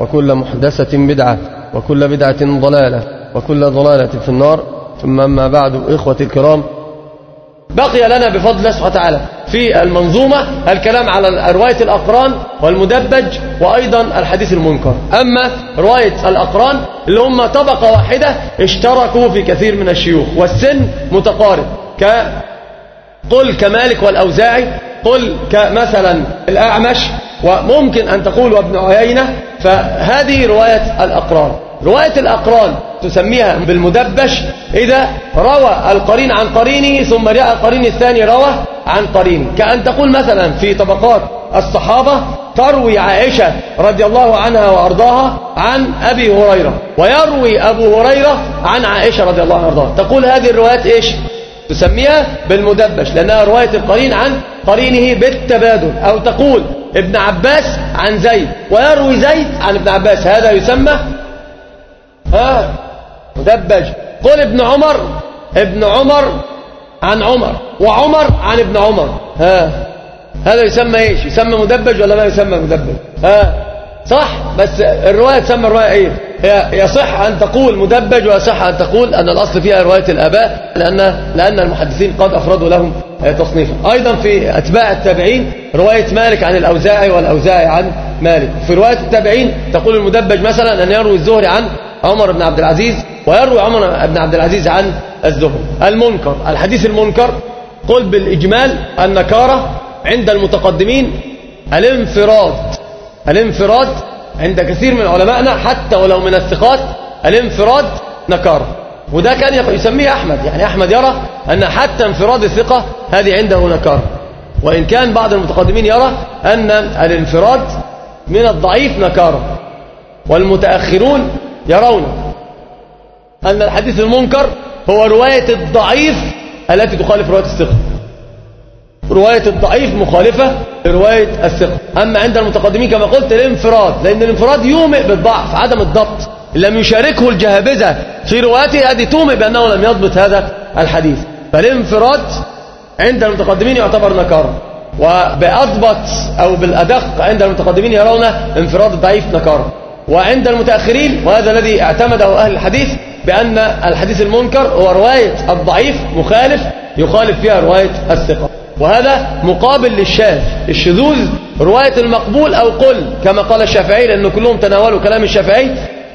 وكل محدثة بدعة وكل بدعة ضلالة وكل ضلالة في النار. ثم أما بعد إخوة الكرام بقي لنا بفضل الله سبحانه وتعالى في المنظومة الكلام على رواية الأقران والمدبج وأيضا الحديث المنكر. أما رواية الأقران اللي هم طبقة واحدة اشتركوا في كثير من الشيوخ والسن متقارب. ك قل كمالك والأوزاعي قل كمثلا الأعمش وممكن أن تقول وابن عيينة فهذه رواية الأقران. رواية الأقران تسميها بالمدبش. إذا روى القرين عن قرينه ثم جاء القرين الثاني روى عن قرينه. كأن تقول مثلا في طبقات الصحابة تروي عائشة رضي الله عنها وأرضاها عن أبي هريرة. ويروي أبو هريرة عن عائشة رضي الله عنها وأرضاها. تقول هذه الروايات إيش؟ تسميها بالمدبش لأنها رواية القرين عن قرينه بالتبادل أو تقول ابن عباس عن زيد ويروي زيد عن ابن عباس هذا يسمى ها مدبج قل ابن عمر ابن عمر عن عمر وعمر عن ابن عمر ها هذا يسمى إيش؟ يسمى مدبج ولا ما يسمى مدبج ها. صح؟ بس الرواية تسمى الرواية إيه؟ يصح أن تقول مدبج ويصح أن تقول أن الأصل فيها رواية الآباء لأن, لأن المحدثين قد أفردوا لهم تصنيفا. أيضا في أتباع التابعين رواية مالك عن الأوزاعي والأوزاعي عن مالك. في رواية التابعين تقول المدبج مثلا أن يروي الزهري عن عمر بن عبد العزيز ويروي عمر بن عبد العزيز عن الزهري. المنكر الحديث المنكر قل بالإجمال النكارة عند المتقدمين الانفراد. الانفراد عند كثير من علمائنا حتى ولو من الثقات الانفراد نكارة وده كان يسميه أحمد. يعني أحمد يرى أن حتى انفراد الثقة هذه عنده نكارة وإن كان بعض المتقدمين يرى أن الانفراد من الضعيف نكارة والمتأخرون يرون أن الحديث المنكر هو رواية الضعيف التي تخالف رواية الثقة. رواية الضعيف مخالفة لرواية الثقة. أما عند المتقدمين كما قلت الانفراد لأن الانفراد يومئ بالضعف عدم الضبط. لم يشاركه الجهابذة في روايته هذه تومئ بأنه لم يضبط هذا الحديث. فالانفراد عند المتقدمين يعتبر نكارة وبأضبط أو بالأدق عند المتقدمين يرون انفراد الضعيف نكارة وعند المتأخرين وهذا الذي اعتمده أهل الحديث بأن الحديث المنكر هو رواية الضعيف مخالف يخالف فيها رواية الثقة. وهذا مقابل للشاذ. الشذوذ رواية المقبول أو قل كما قال الشافعي لأن كلهم تناولوا كلام الشافعي.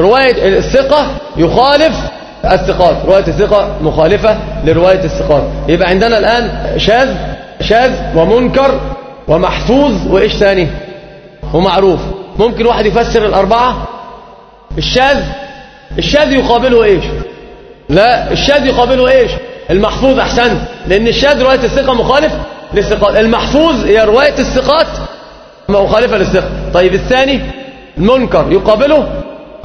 رواية الثقة يخالف الثقات. رواية الثقة مخالفة لرواية الثقات. يبقى عندنا الآن شاذ شاذ ومنكر ومحفوظ وإيش ثاني؟ ومعروف. ممكن واحد يفسر الأربعة؟ الشاذ الشاذ يقابله إيش؟ لا الشاذ يقابله إيش؟ المحفوظ أحسن لأن الشاذ رواية الثقة مخالف للثقات المحفوظ هي رواية الثقات مخالفة للثقة. طيب الثاني المنكر يقابله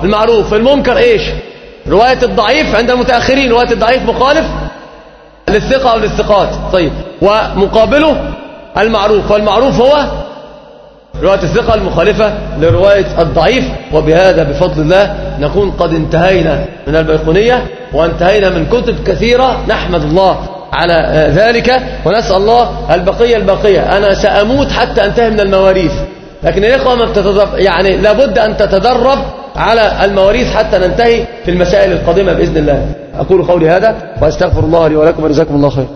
المعروف. المنكر إيش؟ رواية الضعيف عند المتأخرين رواية الضعيف مخالف للثقة أو للثقات. طيب ومقابله المعروف. والمعروف هو رواية الثقة المخالفة لرواية الضعيف وبهذا بفضل الله نكون قد انتهينا من البيقونية وانتهينا من كتب كثيرة نحمد الله على ذلك ونسأل الله البقية البقية أنا سأموت حتى أنتهي من المواريث. لكن الإخوة ما بتتدرب يعني لابد أن تتدرب على المواريث حتى ننتهي في المسائل القادمة بإذن الله. أقول قولي هذا وأستغفر الله لي ولكم وجزاكم الله خير.